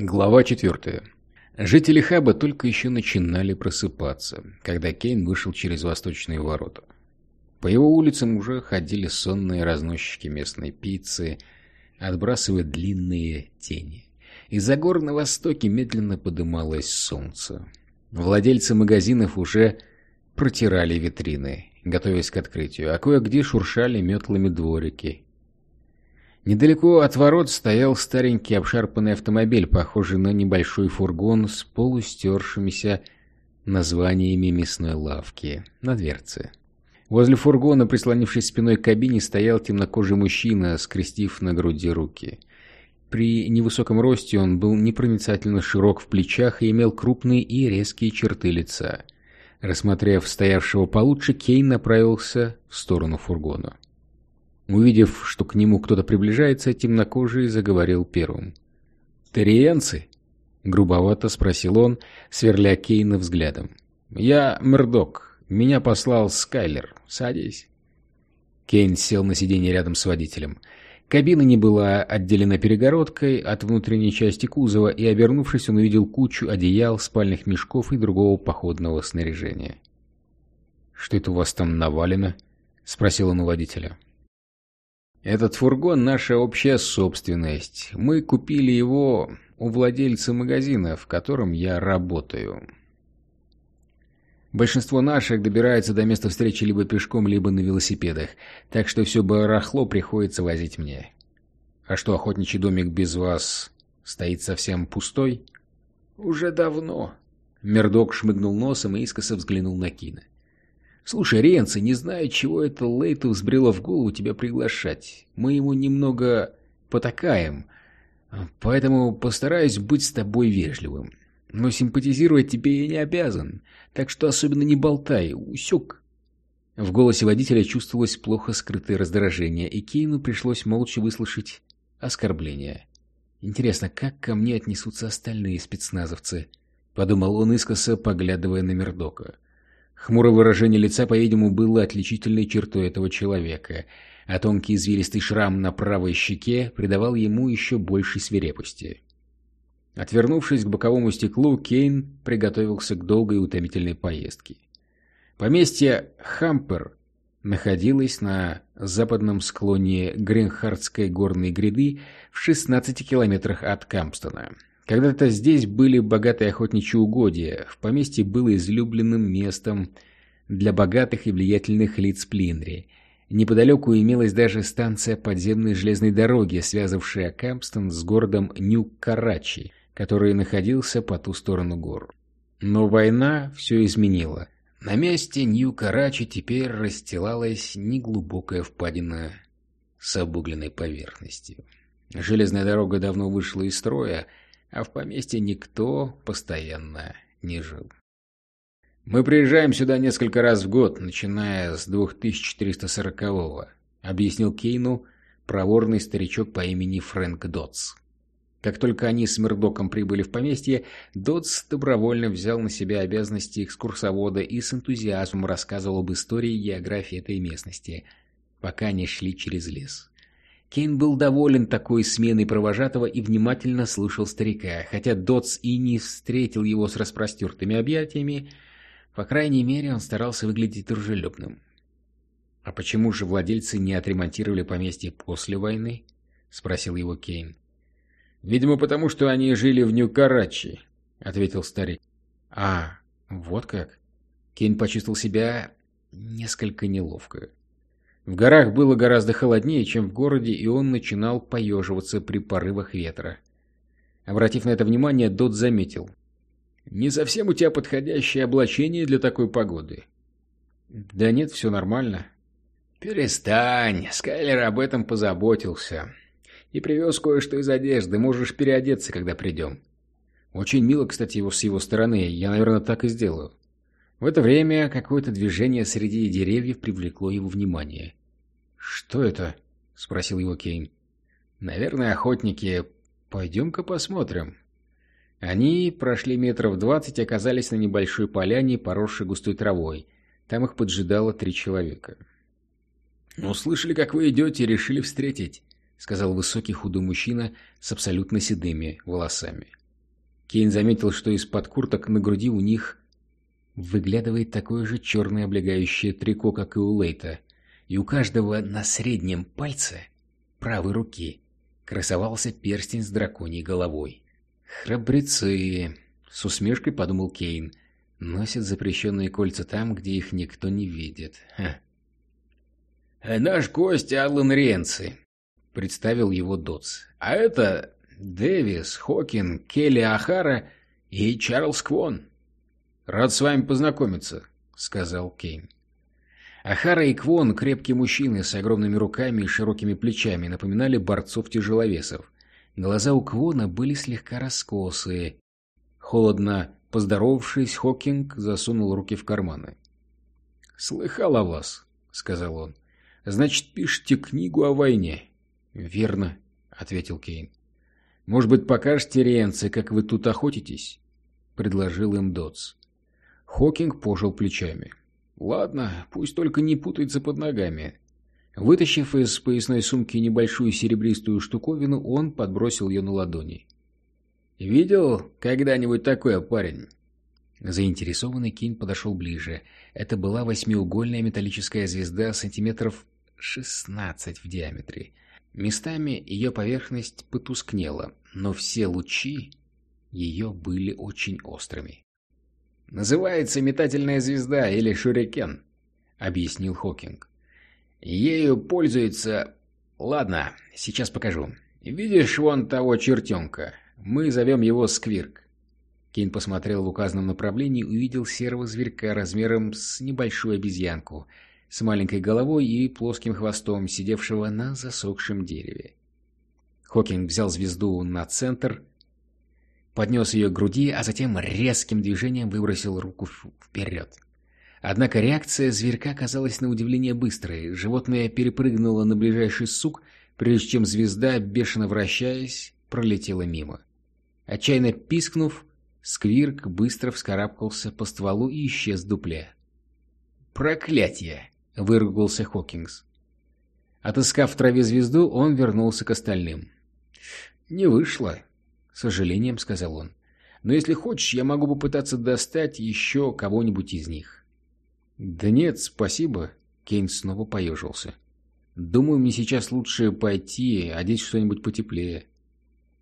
Глава четвертая. Жители Хаба только еще начинали просыпаться, когда Кейн вышел через восточные ворота. По его улицам уже ходили сонные разносчики местной пиццы, отбрасывая длинные тени. Из-за гор на востоке медленно подымалось солнце. Владельцы магазинов уже протирали витрины, готовясь к открытию, а кое-где шуршали метлами дворики, Недалеко от ворот стоял старенький обшарпанный автомобиль, похожий на небольшой фургон с полустершимися названиями мясной лавки на дверце. Возле фургона, прислонившись спиной к кабине, стоял темнокожий мужчина, скрестив на груди руки. При невысоком росте он был непроницательно широк в плечах и имел крупные и резкие черты лица. Рассмотрев стоявшего получше, Кейн направился в сторону фургона. Увидев, что к нему кто-то приближается, темнокожий заговорил первым. «Терриенцы?» — грубовато спросил он, сверля Кейна взглядом. «Я Мердок. Меня послал Скайлер. Садись». Кейн сел на сиденье рядом с водителем. Кабина не была отделена перегородкой от внутренней части кузова, и, обернувшись, он увидел кучу одеял, спальных мешков и другого походного снаряжения. «Что это у вас там навалено?» — спросил он у водителя. Этот фургон – наша общая собственность. Мы купили его у владельца магазина, в котором я работаю. Большинство наших добирается до места встречи либо пешком, либо на велосипедах, так что все барахло приходится возить мне. А что, охотничий домик без вас стоит совсем пустой? Уже давно. Мердок шмыгнул носом и искоса взглянул на Кина. «Слушай, Ренци, не знаю, чего это Лейту взбрело в голову тебя приглашать. Мы ему немного потакаем, поэтому постараюсь быть с тобой вежливым. Но симпатизировать тебе я не обязан, так что особенно не болтай, усек». В голосе водителя чувствовалось плохо скрытое раздражение, и Кейну пришлось молча выслушать оскорбление. «Интересно, как ко мне отнесутся остальные спецназовцы?» — подумал он искоса, поглядывая на Мердока. Хмурое выражение лица, по-видимому, было отличительной чертой этого человека, а тонкий извилистый шрам на правой щеке придавал ему еще большей свирепости. Отвернувшись к боковому стеклу, Кейн приготовился к долгой и утомительной поездке. Поместье Хампер находилось на западном склоне Гринхардской горной гряды в 16 километрах от Кампстона. Когда-то здесь были богатые охотничьи угодья, в поместье было излюбленным местом для богатых и влиятельных лиц Плинри. Неподалеку имелась даже станция подземной железной дороги, связывавшая Кэмпстон с городом Нью-Карачи, который находился по ту сторону гор. Но война все изменила. На месте Нью-Карачи теперь расстилалась неглубокая впадина с обугленной поверхностью. Железная дорога давно вышла из строя, а в поместье никто постоянно не жил. «Мы приезжаем сюда несколько раз в год, начиная с 2440-го», объяснил Кейну проворный старичок по имени Фрэнк Дотс. Как только они с Мердоком прибыли в поместье, Дотс добровольно взял на себя обязанности экскурсовода и с энтузиазмом рассказывал об истории и географии этой местности, пока они шли через лес. Кейн был доволен такой сменой провожатого и внимательно слушал старика, хотя Дотс и не встретил его с распростертыми объятиями, по крайней мере, он старался выглядеть дружелюбным. «А почему же владельцы не отремонтировали поместье после войны?» — спросил его Кейн. «Видимо, потому что они жили в Нью-Карачи», — ответил старик. «А, вот как?» Кейн почувствовал себя несколько неловко. В горах было гораздо холоднее, чем в городе, и он начинал поеживаться при порывах ветра. Обратив на это внимание, Дот заметил. «Не совсем у тебя подходящее облачение для такой погоды». «Да нет, все нормально». «Перестань, Скайлер об этом позаботился. И привез кое-что из одежды, можешь переодеться, когда придем». Очень мило, кстати, его с его стороны, я, наверное, так и сделаю. В это время какое-то движение среди деревьев привлекло его внимание. «Что это?» — спросил его Кейн. «Наверное, охотники. Пойдем-ка посмотрим». Они прошли метров двадцать и оказались на небольшой поляне, поросшей густой травой. Там их поджидало три человека. «Услышали, как вы идете, и решили встретить», — сказал высокий худой мужчина с абсолютно седыми волосами. Кейн заметил, что из-под курток на груди у них выглядывает такое же черное облегающее трико, как и у Лейта, и у каждого на среднем пальце правой руки красовался перстень с драконьей головой. «Храбрецы!» — с усмешкой подумал Кейн. «Носят запрещенные кольца там, где их никто не видит. Ха. «Наш гость Аллан Ренци», — представил его Дотс. «А это Дэвис, Хокин, Келли Ахара и Чарльз Квон». «Рад с вами познакомиться», — сказал Кейн. Ахара и Квон, крепкие мужчины с огромными руками и широкими плечами, напоминали борцов-тяжеловесов. Глаза у Квона были слегка раскосые. Холодно поздоровавшись, Хокинг засунул руки в карманы. «Слыхал о вас», — сказал он. «Значит, пишете книгу о войне?» «Верно», — ответил Кейн. «Может быть, покажете Риенце, как вы тут охотитесь?» — предложил им Дотс. Хокинг пожал плечами. Ладно, пусть только не путается под ногами. Вытащив из поясной сумки небольшую серебристую штуковину, он подбросил ее на ладони. «Видел когда-нибудь такое, парень?» Заинтересованный Кейн подошел ближе. Это была восьмиугольная металлическая звезда сантиметров 16 в диаметре. Местами ее поверхность потускнела, но все лучи ее были очень острыми. «Называется метательная звезда или шурикен», — объяснил Хокинг. «Ею пользуется... Ладно, сейчас покажу. Видишь вон того чертенка? Мы зовем его Сквирк». Кейн посмотрел в указанном направлении и увидел серого зверька размером с небольшую обезьянку, с маленькой головой и плоским хвостом, сидевшего на засохшем дереве. Хокинг взял звезду на центр поднес ее к груди, а затем резким движением выбросил руку вперед. Однако реакция зверька казалась на удивление быстрой. Животное перепрыгнуло на ближайший сук, прежде чем звезда, бешено вращаясь, пролетела мимо. Отчаянно пискнув, Сквирк быстро вскарабкался по стволу и исчез в дупле. «Проклятие!» — выругался Хокингс. Отыскав в траве звезду, он вернулся к остальным. «Не вышло», сожалением сказал он. «Но если хочешь, я могу попытаться достать еще кого-нибудь из них». «Да нет, спасибо», — Кейн снова поежился. «Думаю, мне сейчас лучше пойти, одеть что-нибудь потеплее».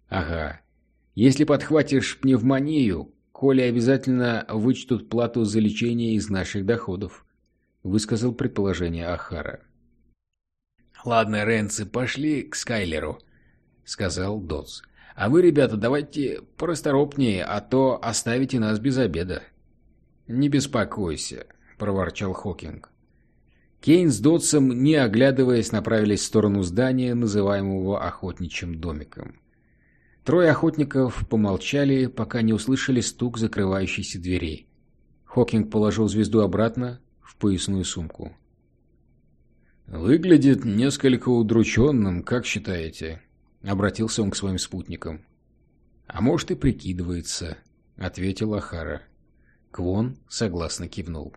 «Ага. Если подхватишь пневмонию, Коля обязательно вычтут плату за лечение из наших доходов», — высказал предположение Ахара. «Ладно, Ренци, пошли к Скайлеру», — сказал Дотс. А вы, ребята, давайте порасторопнее, а то оставите нас без обеда. Не беспокойся, проворчал Хокинг. Кейн с Дотсом, не оглядываясь, направились в сторону здания, называемого охотничьим домиком. Трое охотников помолчали, пока не услышали стук закрывающейся двери. Хокинг положил звезду обратно в поясную сумку. «Выглядит несколько удрученным, как считаете?» Обратился он к своим спутникам. «А может, и прикидывается», — ответил Ахара. Квон согласно кивнул.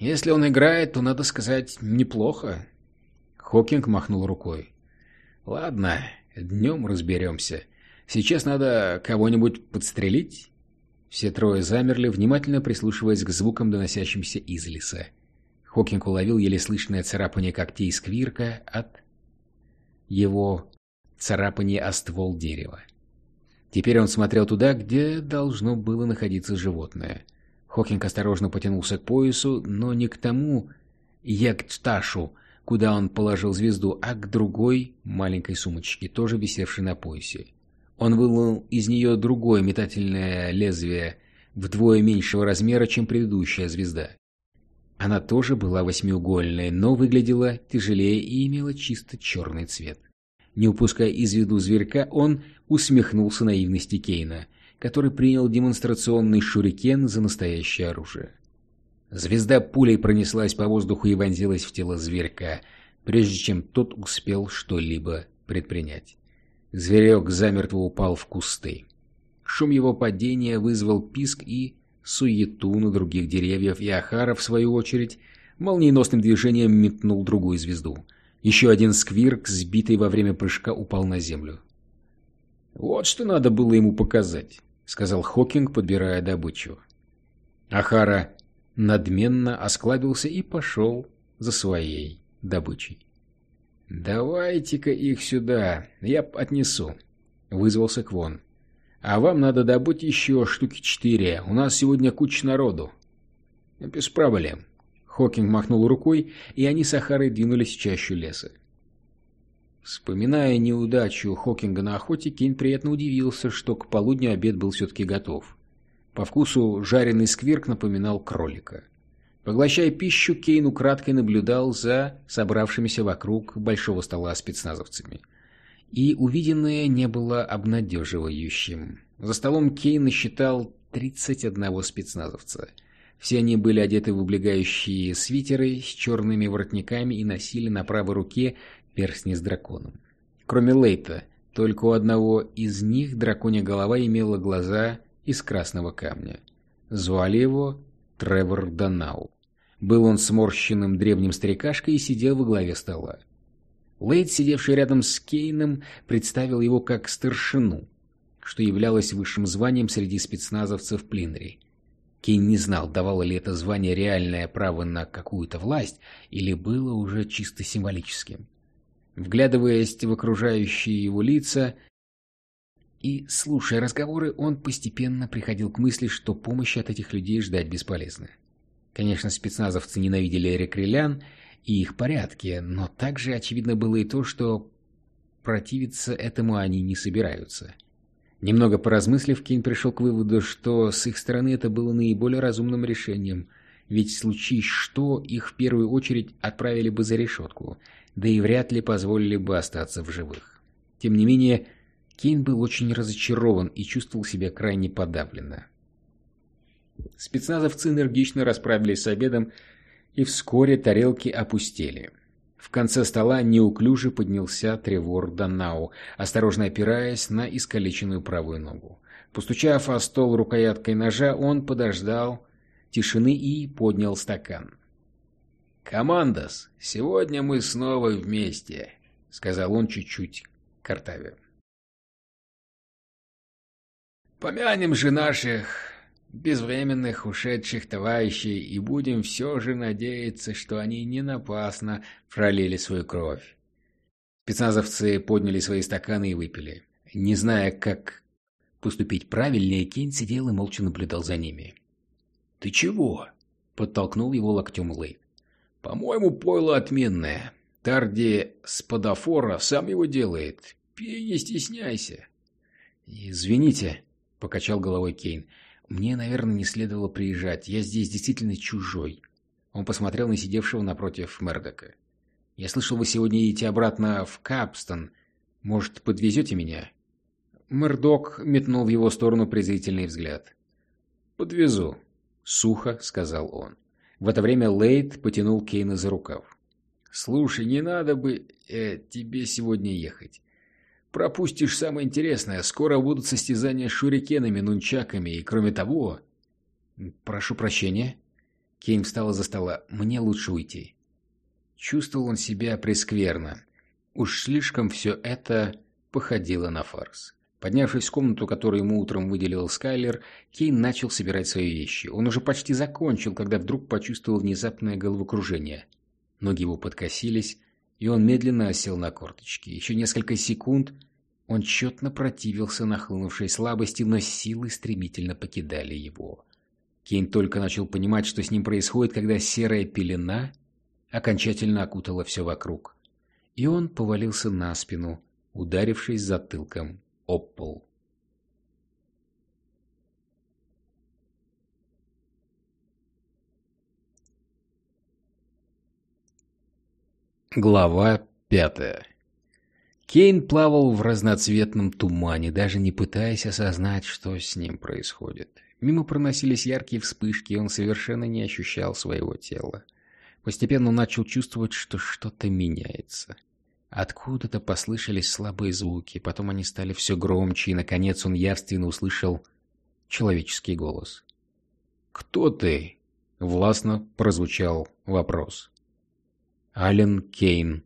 «Если он играет, то, надо сказать, неплохо». Хокинг махнул рукой. «Ладно, днем разберемся. Сейчас надо кого-нибудь подстрелить?» Все трое замерли, внимательно прислушиваясь к звукам, доносящимся из леса. Хокинг уловил еле слышное царапание когтей сквирка от его царапание о ствол дерева. Теперь он смотрел туда, где должно было находиться животное. Хокинг осторожно потянулся к поясу, но не к тому ягташу, куда он положил звезду, а к другой маленькой сумочке, тоже висевшей на поясе. Он вынул из нее другое метательное лезвие вдвое меньшего размера, чем предыдущая звезда. Она тоже была восьмиугольная, но выглядела тяжелее и имела чисто черный цвет. Не упуская из виду зверька, он усмехнулся наивности Кейна, который принял демонстрационный шурикен за настоящее оружие. Звезда пулей пронеслась по воздуху и вонзилась в тело зверька, прежде чем тот успел что-либо предпринять. Зверек замертво упал в кусты. Шум его падения вызвал писк и суету на других деревьев, и Ахара, в свою очередь, молниеносным движением метнул другую звезду — еще один сквирк, сбитый во время прыжка, упал на землю. «Вот что надо было ему показать», сказал Хокинг, подбирая добычу. Ахара надменно осклабился и пошел за своей добычей. «Давайте-ка их сюда, я отнесу», — вызвался Квон. «А вам надо добыть еще штуки четыре, у нас сегодня куча народу». «Без проблем». Хокинг махнул рукой, и они с Ахарой двинулись в чащу леса. Вспоминая неудачу Хокинга на охоте, Кейн приятно удивился, что к полудню обед был все-таки готов. По вкусу жареный сквирк напоминал кролика. Поглощая пищу, Кейн украдкой наблюдал за собравшимися вокруг большого стола спецназовцами. И увиденное не было обнадеживающим. За столом Кейн насчитал 31 спецназовца. Все они были одеты в облегающие свитеры с черными воротниками и носили на правой руке перстни с драконом. Кроме Лейта, только у одного из них драконья голова имела глаза из красного камня. Звали его Тревор Данау. Был он сморщенным древним старикашкой и сидел во главе стола. Лейт, сидевший рядом с Кейном, представил его как старшину, что являлось высшим званием среди спецназовцев Плинри. Кейн не знал, давало ли это звание реальное право на какую-то власть или было уже чисто символическим. Вглядываясь в окружающие его лица и слушая разговоры, он постепенно приходил к мысли, что помощи от этих людей ждать бесполезно. Конечно, спецназовцы ненавидели рекрелян и их порядки, но также очевидно было и то, что противиться этому они не собираются. Немного поразмыслив, Кейн пришел к выводу, что с их стороны это было наиболее разумным решением, ведь случись что, их в первую очередь отправили бы за решетку, да и вряд ли позволили бы остаться в живых. Тем не менее, Кейн был очень разочарован и чувствовал себя крайне подавленно. Спецназовцы энергично расправились с обедом, и вскоре тарелки опустели. В конце стола неуклюже поднялся Тревор Данау, осторожно опираясь на искалеченную правую ногу. Постучав о стол рукояткой ножа, он подождал тишины и поднял стакан. «Командос, сегодня мы снова вместе», — сказал он чуть-чуть картаве. «Помянем же наших безвременных ушедших товарищей и будем все же надеяться, что они не напрасно пролили свою кровь». Спецназовцы подняли свои стаканы и выпили. Не зная, как поступить правильнее, Кейн сидел и молча наблюдал за ними. «Ты чего?» — подтолкнул его локтем Лейт. По-моему, пойло отменное. Тарди Спадафора сам его делает. Пей, не стесняйся. Извините, покачал головой Кейн. Мне, наверное, не следовало приезжать. Я здесь действительно чужой. Он посмотрел на сидевшего напротив Мердока. Я слышал, вы сегодня едете обратно в Капстон. Может, подвезете меня? Мердок метнул в его сторону презрительный взгляд. «Подвезу», — сухо сказал он. В это время Лейд потянул Кейна за рукав. «Слушай, не надо бы э, тебе сегодня ехать. Пропустишь самое интересное. Скоро будут состязания с шурикенами, нунчаками и, кроме того...» «Прошу прощения». Кейн встал из-за стола. «Мне лучше уйти». Чувствовал он себя прескверно. Уж слишком все это походило на фарс. Поднявшись в комнату, которую ему утром выделил Скайлер, Кейн начал собирать свои вещи. Он уже почти закончил, когда вдруг почувствовал внезапное головокружение. Ноги его подкосились, и он медленно осел на корточки. Еще несколько секунд он тщетно противился нахлынувшей слабости, но силы стремительно покидали его. Кейн только начал понимать, что с ним происходит, когда серая пелена окончательно окутала все вокруг. И он повалился на спину, ударившись затылком об Глава пятая Кейн плавал в разноцветном тумане, даже не пытаясь осознать, что с ним происходит. Мимо проносились яркие вспышки, и он совершенно не ощущал своего тела. Постепенно он начал чувствовать, что что-то меняется. Откуда-то послышались слабые звуки, потом они стали все громче, и, наконец, он явственно услышал человеческий голос. «Кто ты?» — властно прозвучал вопрос. «Ален Кейн», —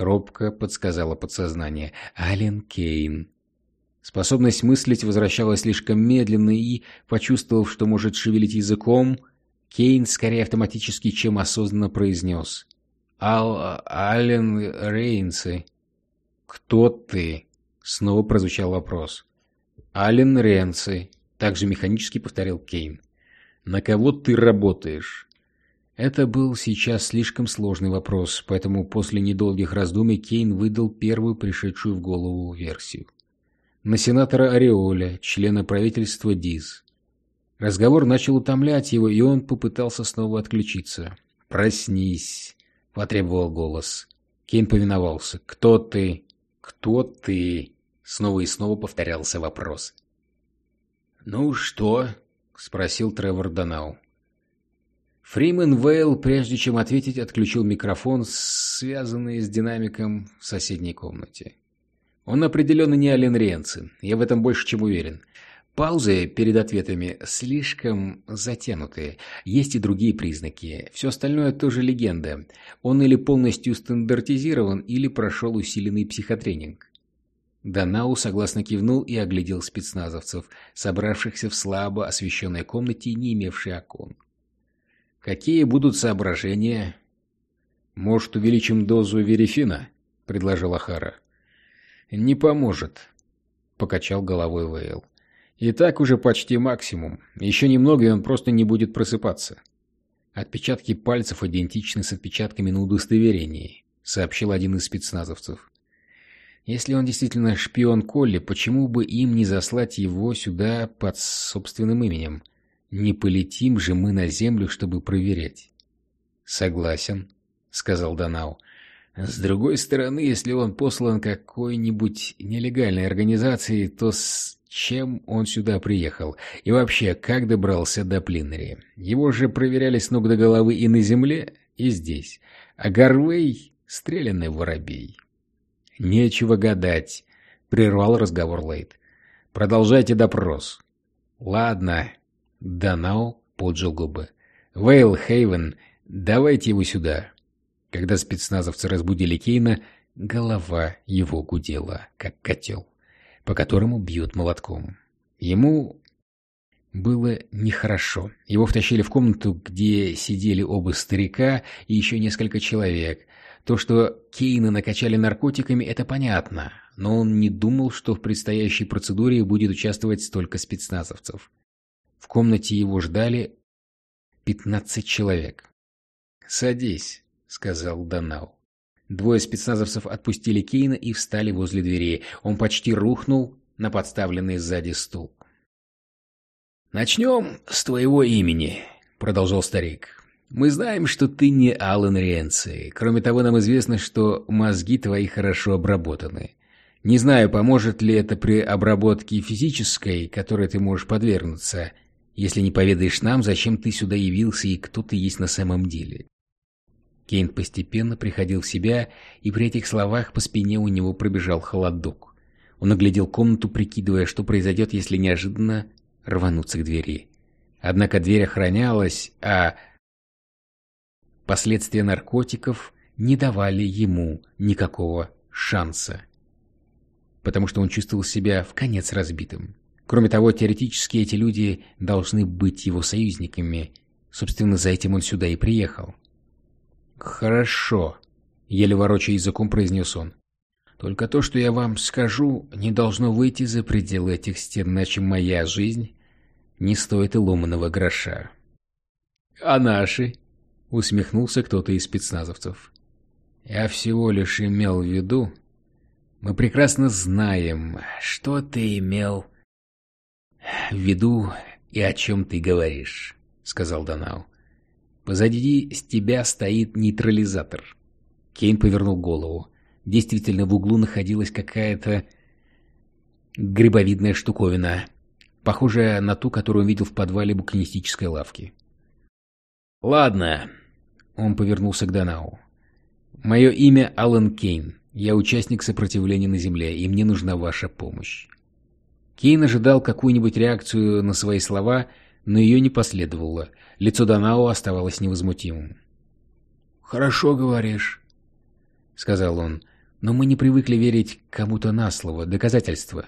робко подсказало подсознание. «Ален Кейн». Способность мыслить возвращалась слишком медленно и, почувствовав, что может шевелить языком, Кейн скорее автоматически, чем осознанно произнес. «Ал... Ален Рейнсы». «Кто ты?» — снова прозвучал вопрос. «Ален Рейнсы», — также механически повторил Кейн. «На кого ты работаешь?» Это был сейчас слишком сложный вопрос, поэтому после недолгих раздумий Кейн выдал первую пришедшую в голову версию. На сенатора Ореоля, члена правительства ДИС. Разговор начал утомлять его, и он попытался снова отключиться. «Проснись», — потребовал голос. Кейн повиновался. «Кто ты? Кто ты?» Снова и снова повторялся вопрос. «Ну что?» — спросил Тревор Донау. Фримен Вейл, прежде чем ответить, отключил микрофон, связанный с динамиком в соседней комнате. Он определенно не Ален Ренци, я в этом больше чем уверен. Паузы перед ответами слишком затянутые. Есть и другие признаки. Все остальное тоже легенда. Он или полностью стандартизирован, или прошел усиленный психотренинг. Данау согласно кивнул и оглядел спецназовцев, собравшихся в слабо освещенной комнате, не имевшей окон. Какие будут соображения? Может, увеличим дозу верифина? предложил Ахара. Не поможет, покачал головой Вейл. И так уже почти максимум. Еще немного, и он просто не будет просыпаться. Отпечатки пальцев идентичны с отпечатками на удостоверении, сообщил один из спецназовцев. Если он действительно шпион Колли, почему бы им не заслать его сюда под собственным именем? Не полетим же мы на землю, чтобы проверять. Согласен, сказал Данау. С другой стороны, если он послан какой-нибудь нелегальной организацией, то с чем он сюда приехал? И вообще, как добрался до Плиннери? Его же проверяли с ног до головы и на земле, и здесь. А Гарвей — стрелянный воробей. «Нечего гадать», — прервал разговор Лейт. «Продолжайте допрос». «Ладно, Данау поджал губы. «Вейл Хейвен, давайте его сюда». Когда спецназовцы разбудили Кейна, голова его гудела, как котел, по которому бьют молотком. Ему было нехорошо. Его втащили в комнату, где сидели оба старика и еще несколько человек. То, что Кейна накачали наркотиками, это понятно, но он не думал, что в предстоящей процедуре будет участвовать столько спецназовцев. В комнате его ждали пятнадцать человек. «Садись», — сказал Данау. Двое спецназовцев отпустили Кейна и встали возле двери. Он почти рухнул на подставленный сзади стул. «Начнем с твоего имени», — продолжал старик. «Мы знаем, что ты не Алан Ренци. Кроме того, нам известно, что мозги твои хорошо обработаны. Не знаю, поможет ли это при обработке физической, которой ты можешь подвергнуться, если не поведаешь нам, зачем ты сюда явился и кто ты есть на самом деле. Кейн постепенно приходил в себя, и при этих словах по спине у него пробежал холодок. Он оглядел комнату, прикидывая, что произойдет, если неожиданно рвануться к двери. Однако дверь охранялась, а последствия наркотиков не давали ему никакого шанса, потому что он чувствовал себя в конец разбитым. Кроме того, теоретически эти люди должны быть его союзниками. Собственно, за этим он сюда и приехал. «Хорошо», — еле ворочая языком произнес он. «Только то, что я вам скажу, не должно выйти за пределы этих стен, иначе моя жизнь не стоит и ломаного гроша». «А наши?» — усмехнулся кто-то из спецназовцев. «Я всего лишь имел в виду...» «Мы прекрасно знаем, что ты имел в виду и о чем ты говоришь», — сказал Данау. «Позади с тебя стоит нейтрализатор». Кейн повернул голову. Действительно, в углу находилась какая-то грибовидная штуковина, похожая на ту, которую он видел в подвале букинистической лавки. «Ладно», — он повернулся к Данау. «Мое имя Алан Кейн. Я участник сопротивления на Земле, и мне нужна ваша помощь. Кейн ожидал какую-нибудь реакцию на свои слова, но ее не последовало. Лицо Данао оставалось невозмутимым. «Хорошо говоришь», — сказал он, — «но мы не привыкли верить кому-то на слово, доказательства».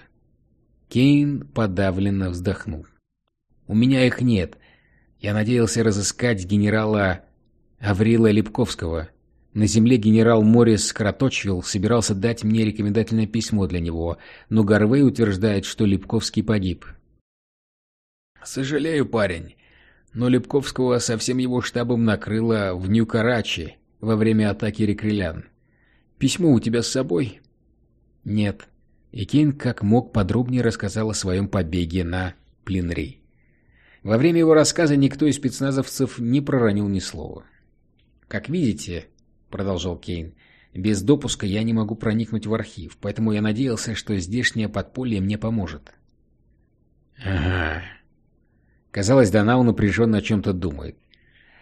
Кейн подавленно вздохнул. «У меня их нет. Я надеялся разыскать генерала Аврила Липковского. На земле генерал Моррис Кроточвилл собирался дать мне рекомендательное письмо для него, но Гарвей утверждает, что Липковский погиб». «Сожалею, парень, но Липковского со всем его штабом накрыло в Нью-Карачи во время атаки рекрелян. Письмо у тебя с собой?» «Нет». И Кейн как мог подробнее рассказал о своем побеге на Плинри. Во время его рассказа никто из спецназовцев не проронил ни слова. «Как видите», — продолжал Кейн, — «без допуска я не могу проникнуть в архив, поэтому я надеялся, что здешнее подполье мне поможет». «Ага». Казалось, Донау напряженно о чем-то думает.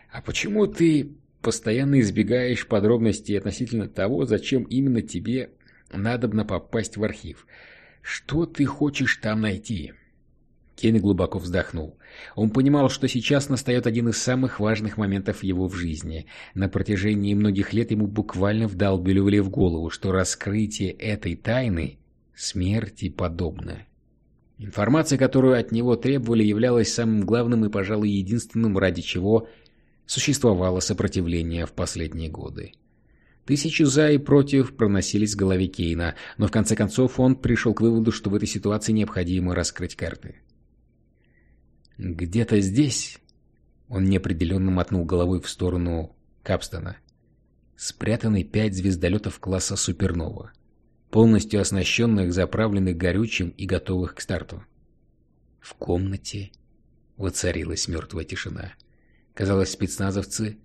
«А почему ты постоянно избегаешь подробностей относительно того, зачем именно тебе надобно попасть в архив. Что ты хочешь там найти?» Кейн глубоко вздохнул. Он понимал, что сейчас настает один из самых важных моментов его в жизни. На протяжении многих лет ему буквально вдалбливали в голову, что раскрытие этой тайны смерти подобно. Информация, которую от него требовали, являлась самым главным и, пожалуй, единственным, ради чего существовало сопротивление в последние годы. Тысячи «за» и «против» проносились в голове Кейна, но в конце концов он пришел к выводу, что в этой ситуации необходимо раскрыть карты. «Где-то здесь...» Он неопределенно мотнул головой в сторону Капстона. Спрятаны пять звездолетов класса «Супернова», полностью оснащенных, заправленных горючим и готовых к старту. В комнате воцарилась мертвая тишина. Казалось, спецназовцы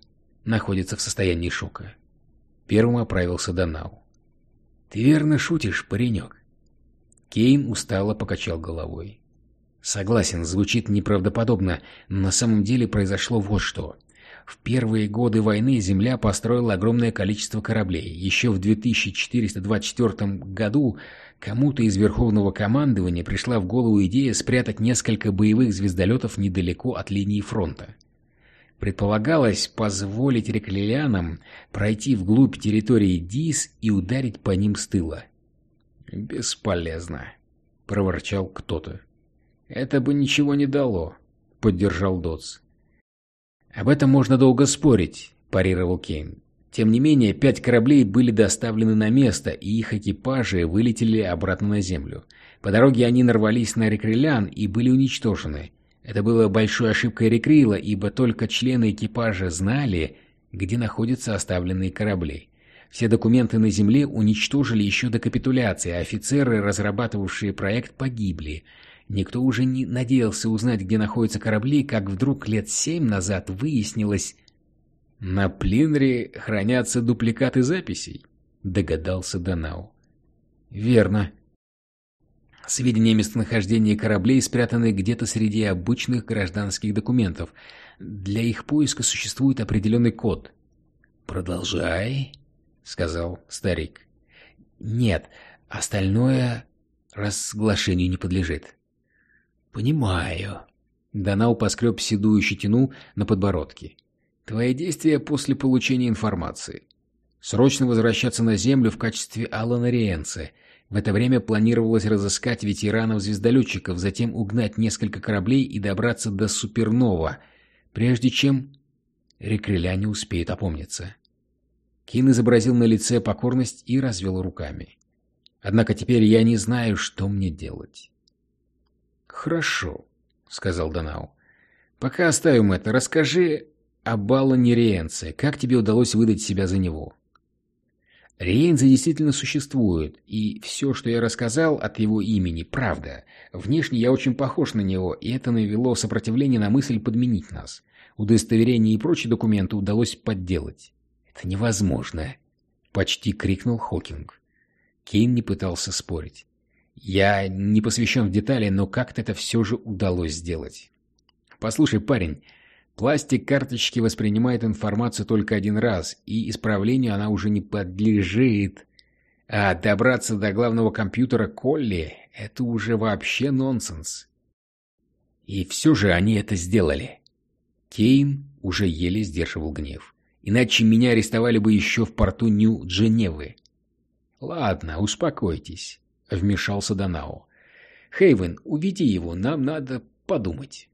находятся в состоянии шока. Первым оправился Донау. «Ты верно шутишь, паренек?» Кейн устало покачал головой. «Согласен, звучит неправдоподобно, но на самом деле произошло вот что. В первые годы войны Земля построила огромное количество кораблей. Еще в 2424 году кому-то из Верховного командования пришла в голову идея спрятать несколько боевых звездолетов недалеко от линии фронта. Предполагалось позволить реклилянам пройти вглубь территории Дис и ударить по ним с тыла. «Бесполезно», — проворчал кто-то. «Это бы ничего не дало», — поддержал Дотс. «Об этом можно долго спорить», — парировал Кейн. Тем не менее, пять кораблей были доставлены на место, и их экипажи вылетели обратно на Землю. По дороге они нарвались на рекрелян и были уничтожены. Это было большой ошибкой Рекрила, ибо только члены экипажа знали, где находятся оставленные корабли. Все документы на Земле уничтожили еще до капитуляции, а офицеры, разрабатывавшие проект, погибли. Никто уже не надеялся узнать, где находятся корабли, как вдруг лет семь назад выяснилось... «На Плинре хранятся дупликаты записей», — догадался Данау. «Верно», Сведения о местонахождении кораблей спрятаны где-то среди обычных гражданских документов. Для их поиска существует определенный код. «Продолжай», — сказал старик. «Нет, остальное разглашению не подлежит». «Понимаю». Донал поскреб седую щетину на подбородке. «Твои действия после получения информации. Срочно возвращаться на Землю в качестве Алана Риенце — в это время планировалось разыскать ветеранов-звездолетчиков, затем угнать несколько кораблей и добраться до Супернова, прежде чем рекреляне успеют опомниться. Кин изобразил на лице покорность и развел руками. «Однако теперь я не знаю, что мне делать». «Хорошо», — сказал Донау. «Пока оставим это. Расскажи об Аллане Риенце. Как тебе удалось выдать себя за него?» Рейнзе действительно существует, и все, что я рассказал от его имени, правда. Внешне я очень похож на него, и это навело сопротивление на мысль подменить нас. Удостоверение и прочие документы удалось подделать. «Это невозможно!» — почти крикнул Хокинг. Кейн не пытался спорить. «Я не посвящен в детали, но как-то это все же удалось сделать. Послушай, парень, Пластик карточки воспринимает информацию только один раз, и исправлению она уже не подлежит. А добраться до главного компьютера Колли — это уже вообще нонсенс. И все же они это сделали. Кейн уже еле сдерживал гнев. Иначе меня арестовали бы еще в порту Нью-Дженевы. «Ладно, успокойтесь», — вмешался Донао. Хейвен, уведи его, нам надо подумать».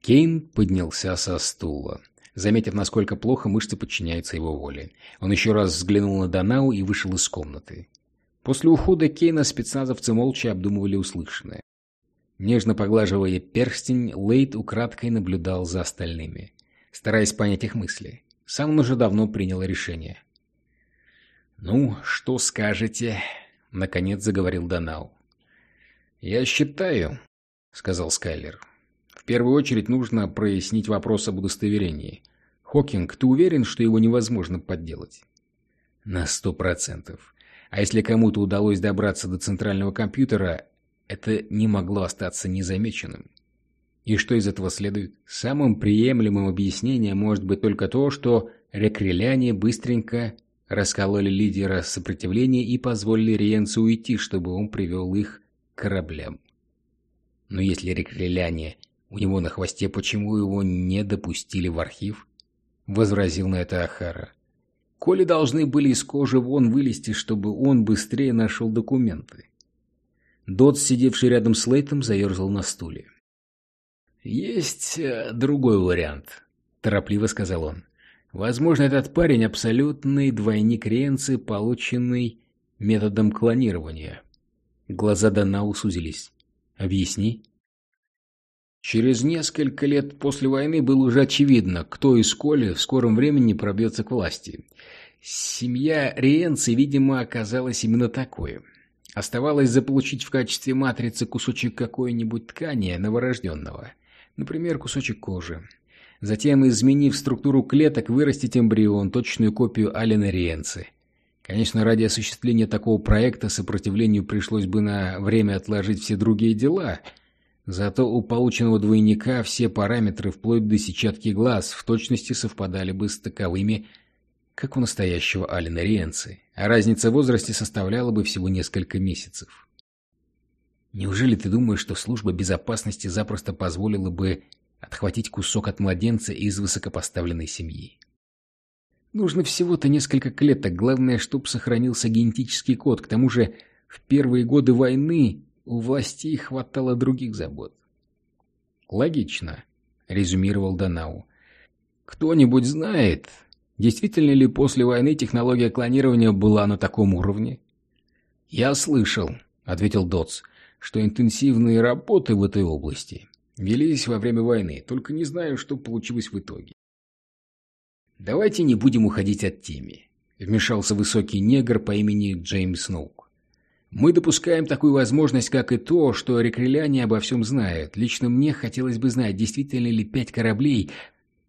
Кейн поднялся со стула, заметив, насколько плохо мышцы подчиняются его воле. Он еще раз взглянул на Данау и вышел из комнаты. После ухода Кейна спецназовцы молча обдумывали услышанное. Нежно поглаживая перстень, Лейт украдкой наблюдал за остальными, стараясь понять их мысли. Сам он уже давно принял решение. «Ну, что скажете?» — наконец заговорил Данау. «Я считаю», — сказал Скайлер, — «в первую очередь нужно прояснить вопрос об удостоверении. Хокинг, ты уверен, что его невозможно подделать?» «На сто процентов. А если кому-то удалось добраться до центрального компьютера, это не могло остаться незамеченным. И что из этого следует? Самым приемлемым объяснением может быть только то, что рекреляне быстренько раскололи лидера сопротивления и позволили Риенцу уйти, чтобы он привел их к кораблям. Но если рекреляне у него на хвосте, почему его не допустили в архив? Возразил на это Ахара. Коли должны были из кожи вон вылезти, чтобы он быстрее нашел документы. Дот, сидевший рядом с Лейтом, заерзал на стуле. «Есть э, другой вариант», — торопливо сказал он. «Возможно, этот парень — абсолютный двойник Ренци, полученный методом клонирования». Глаза Данау сузились. «Объясни». Через несколько лет после войны было уже очевидно, кто из Коли в скором времени пробьется к власти. Семья Риенци, видимо, оказалась именно такой. Оставалось заполучить в качестве матрицы кусочек какой-нибудь ткани новорожденного, например, кусочек кожи. Затем, изменив структуру клеток, вырастить эмбрион, точную копию Алина Риенци. Конечно, ради осуществления такого проекта сопротивлению пришлось бы на время отложить все другие дела. Зато у полученного двойника все параметры, вплоть до сетчатки глаз, в точности совпадали бы с таковыми, как у настоящего Алина Риенци, а разница в возрасте составляла бы всего несколько месяцев. Неужели ты думаешь, что служба безопасности запросто позволила бы отхватить кусок от младенца из высокопоставленной семьи? Нужно всего-то несколько клеток, главное, чтоб сохранился генетический код. К тому же в первые годы войны у властей хватало других забот. «Логично», — резюмировал Данау. «Кто-нибудь знает, Действительно ли после войны технология клонирования была на таком уровне? «Я слышал», — ответил Дотс, — «что интенсивные работы в этой области велись во время войны, только не знаю, что получилось в итоге». «Давайте не будем уходить от темы», — вмешался высокий негр по имени Джеймс Ноук. «Мы допускаем такую возможность, как и то, что рекреляне обо всем знают. Лично мне хотелось бы знать, действительно ли пять кораблей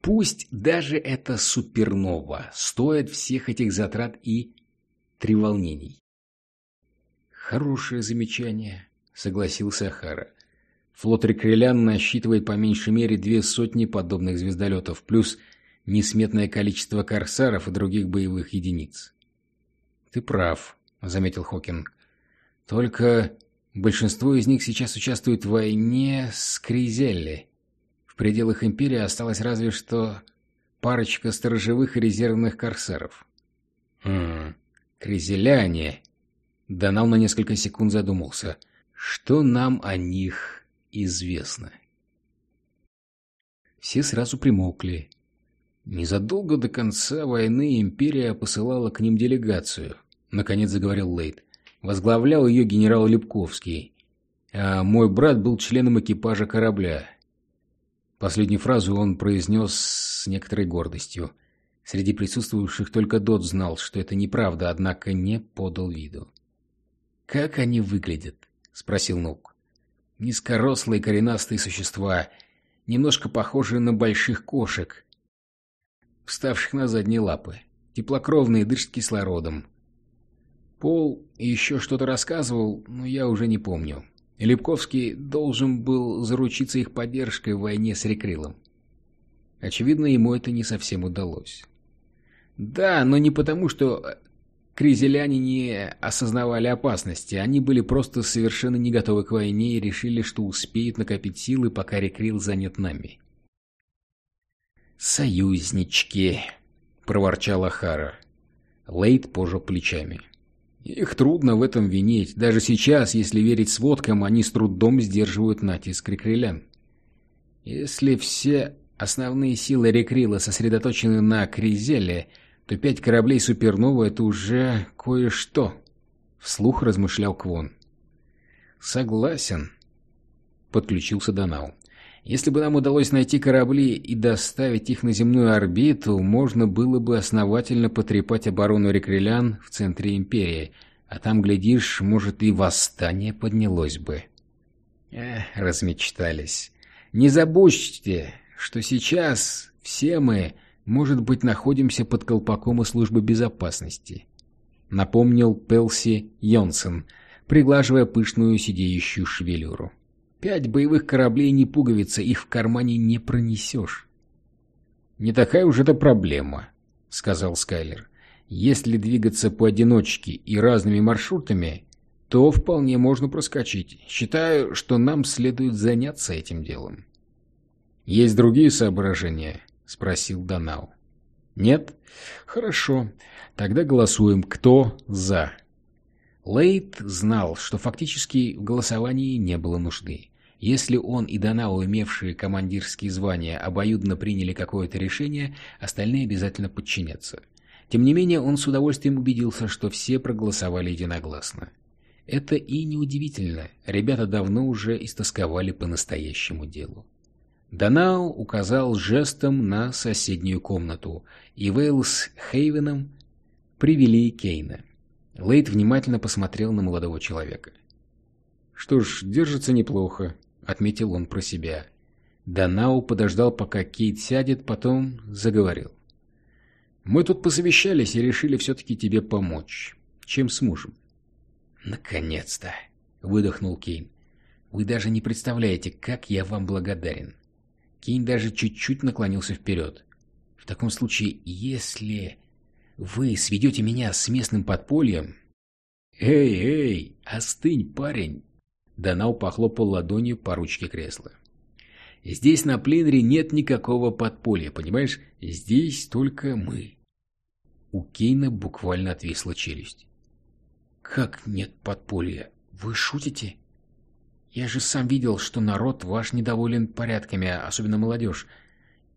Пусть даже это супернова стоит всех этих затрат и треволнений. Хорошее замечание, согласился Ахара. Флот Рекрелян насчитывает по меньшей мере две сотни подобных звездолетов, плюс несметное количество корсаров и других боевых единиц. «Ты прав», — заметил Хокинг. «Только большинство из них сейчас участвует в войне с Кризелли. В пределах Империи осталось разве что парочка сторожевых и резервных корсаров. «Хм... Кризеляне...» Донал на несколько секунд задумался. «Что нам о них известно?» Все сразу примолкли. Незадолго до конца войны Империя посылала к ним делегацию. Наконец заговорил Лейт. Возглавлял ее генерал Лепковский. А мой брат был членом экипажа корабля. Последнюю фразу он произнес с некоторой гордостью. Среди присутствующих только Дот знал, что это неправда, однако не подал виду. «Как они выглядят?» — спросил Нук. «Низкорослые коренастые существа, немножко похожие на больших кошек, вставших на задние лапы, теплокровные, дышат кислородом. Пол еще что-то рассказывал, но я уже не помню. Липковский должен был заручиться их поддержкой в войне с Рекрилом. Очевидно, ему это не совсем удалось. Да, но не потому, что кризеляне не осознавали опасности, они были просто совершенно не готовы к войне и решили, что успеют накопить силы, пока Рекрил занят нами. «Союзнички!» — проворчала Хара. Лейд пожал плечами. Их трудно в этом винить. Даже сейчас, если верить сводкам, они с трудом сдерживают натиск рекрилян. Если все основные силы рекрила сосредоточены на Кризеле, то пять кораблей Супернова — это уже кое-что. Вслух размышлял Квон. «Согласен», — подключился Донау. «Если бы нам удалось найти корабли и доставить их на земную орбиту, можно было бы основательно потрепать оборону рекрелян в центре Империи, а там, глядишь, может, и восстание поднялось бы». Эх, размечтались. «Не забудьте, что сейчас все мы, может быть, находимся под колпаком и службы безопасности» напомнил Пелси Йонсен, приглаживая пышную сидеющую шевелюру. «Пять боевых кораблей не пуговица, их в кармане не пронесешь». «Не такая уж это проблема», — сказал Скайлер. «Если двигаться поодиночке и разными маршрутами, то вполне можно проскочить. Считаю, что нам следует заняться этим делом». «Есть другие соображения?» — спросил Донау. «Нет? Хорошо. Тогда голосуем. Кто за? Лейт знал, что фактически в голосовании не было нужды. Если он и Данао, имевшие командирские звания, обоюдно приняли какое-то решение, остальные обязательно подчинятся. Тем не менее, он с удовольствием убедился, что все проголосовали единогласно. Это и неудивительно, ребята давно уже истосковали по настоящему делу. Данао указал жестом на соседнюю комнату, и Вейл с Хейвеном привели Кейна. Лейт внимательно посмотрел на молодого человека. «Что ж, держится неплохо», — отметил он про себя. Данау подождал, пока Кейт сядет, потом заговорил. «Мы тут посовещались и решили все-таки тебе помочь. Чем сможем?» «Наконец-то!» — выдохнул Кейн. «Вы даже не представляете, как я вам благодарен». Кейн даже чуть-чуть наклонился вперед. «В таком случае, если вы сведете меня с местным подпольем? Эй, эй, остынь, парень! Данау похлопал ладонью по ручке кресла. Здесь на пленере нет никакого подполья, понимаешь? Здесь только мы. У Кейна буквально отвисла челюсть. Как нет подполья? Вы шутите? Я же сам видел, что народ ваш недоволен порядками, особенно молодежь.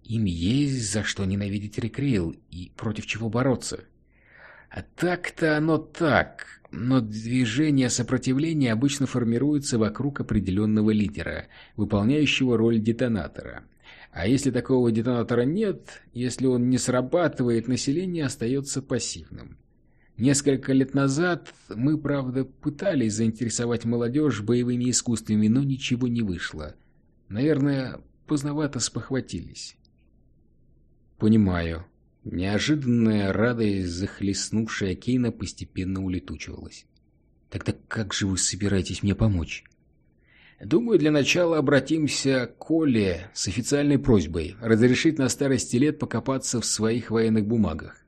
Им есть за что ненавидеть Рекрил и против чего бороться. А так-то оно так, но движение сопротивления обычно формируется вокруг определенного лидера, выполняющего роль детонатора. А если такого детонатора нет, если он не срабатывает, население остается пассивным. Несколько лет назад мы, правда, пытались заинтересовать молодежь боевыми искусствами, но ничего не вышло. Наверное, поздновато спохватились. «Понимаю». Неожиданная радость, захлестнувшая Кейна, постепенно улетучивалась. «Тогда как же вы собираетесь мне помочь?» «Думаю, для начала обратимся к Коле с официальной просьбой разрешить на старости лет покопаться в своих военных бумагах.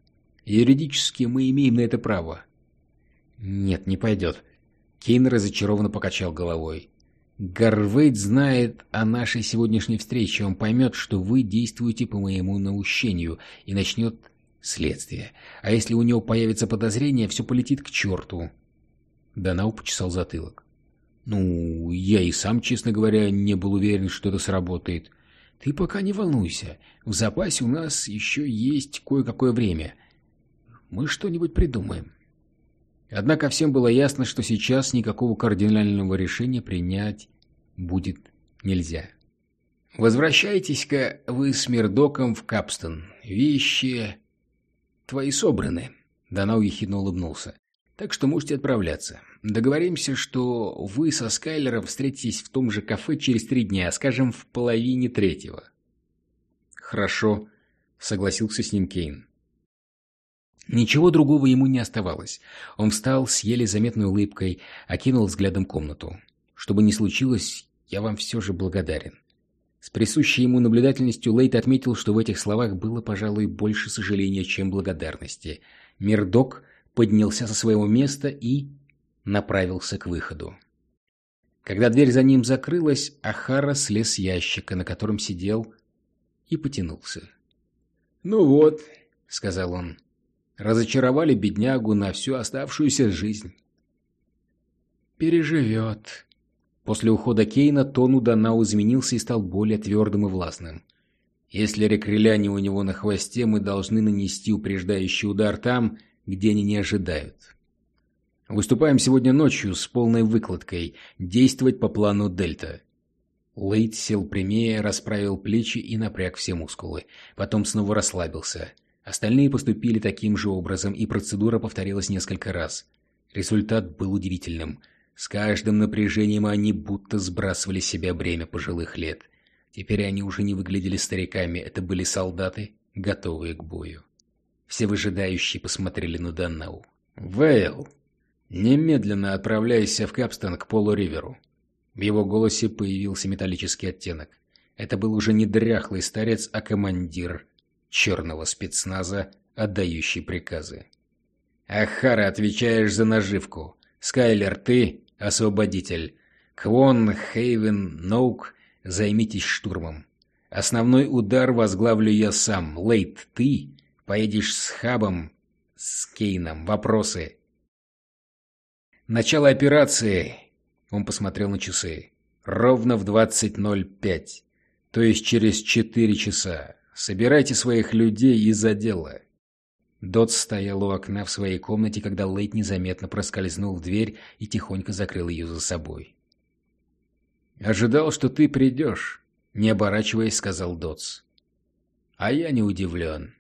Юридически мы имеем на это право». «Нет, не пойдет». Кейн разочарованно покачал головой. Гарвейд знает о нашей сегодняшней встрече. Он поймет, что вы действуете по моему наущению и начнет следствие. А если у него появится подозрение, все полетит к черту. Данау почесал затылок. Ну, я и сам, честно говоря, не был уверен, что это сработает. Ты пока не волнуйся. В запасе у нас еще есть кое-какое время. Мы что-нибудь придумаем. Однако всем было ясно, что сейчас никакого кардинального решения принять будет нельзя. «Возвращайтесь-ка вы с Мердоком в Капстон. Вещи твои собраны», — Данау ехидно улыбнулся. «Так что можете отправляться. Договоримся, что вы со Скайлером встретитесь в том же кафе через три дня, скажем, в половине третьего». «Хорошо», — согласился с ним Кейн. Ничего другого ему не оставалось. Он встал с еле заметной улыбкой, окинул взглядом комнату. Что бы ни случилось, я вам все же благодарен. С присущей ему наблюдательностью Лейт отметил, что в этих словах было, пожалуй, больше сожаления, чем благодарности. Мирдок поднялся со своего места и направился к выходу. Когда дверь за ним закрылась, Ахара слез с ящика, на котором сидел, и потянулся. «Ну вот», — сказал он, Разочаровали беднягу на всю оставшуюся жизнь. «Переживет». После ухода Кейна тон у Данау изменился и стал более твердым и властным. Если рекреляне у него на хвосте, мы должны нанести упреждающий удар там, где они не ожидают. Выступаем сегодня ночью с полной выкладкой, действовать по плану Дельта. Лейт сел прямее, расправил плечи и напряг все мускулы. Потом снова расслабился. Остальные поступили таким же образом, и процедура повторилась несколько раз. Результат был удивительным. С каждым напряжением они будто сбрасывали с себя бремя пожилых лет. Теперь они уже не выглядели стариками, это были солдаты, готовые к бою. Все выжидающие посмотрели на Даннау. «Вейл, немедленно отправляйся в Капстон к Полу Риверу. В его голосе появился металлический оттенок. Это был уже не дряхлый старец, а командир черного спецназа, отдающий приказы. «Ахара, отвечаешь за наживку. Скайлер, ты — освободитель. Квон, Хейвен, Ноук, займитесь штурмом. Основной удар возглавлю я сам. Лейт, ты поедешь с Хабом, с Кейном. Вопросы?» «Начало операции он посмотрел на часы. «Ровно в 20.05. То есть через четыре часа. Собирайте своих людей из-за дела». Дот стоял у окна в своей комнате, когда Лейт незаметно проскользнул в дверь и тихонько закрыл ее за собой. «Ожидал, что ты придешь», — не оборачиваясь, сказал Дотс. «А я не удивлен.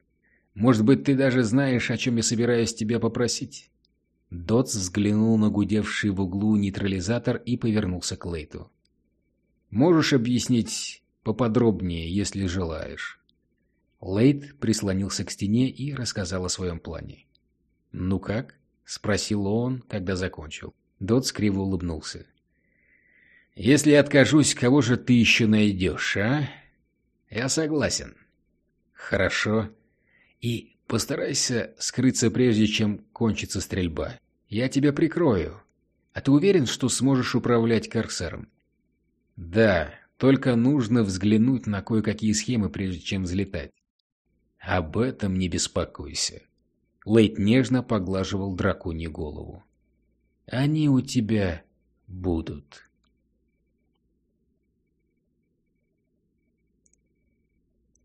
Может быть, ты даже знаешь, о чем я собираюсь тебя попросить?» Дотс взглянул на гудевший в углу нейтрализатор и повернулся к Лейту. «Можешь объяснить поподробнее, если желаешь?» Лейт прислонился к стене и рассказал о своем плане. «Ну как?» — спросил он, когда закончил. Дотс криво улыбнулся. «Если я откажусь, кого же ты еще найдешь, а?» «Я согласен». «Хорошо. И Постарайся скрыться прежде, чем кончится стрельба. Я тебя прикрою. А ты уверен, что сможешь управлять Корсаром? Да, только нужно взглянуть на кое-какие схемы, прежде чем взлетать. Об этом не беспокойся. Лейт нежно поглаживал драконью голову. Они у тебя будут.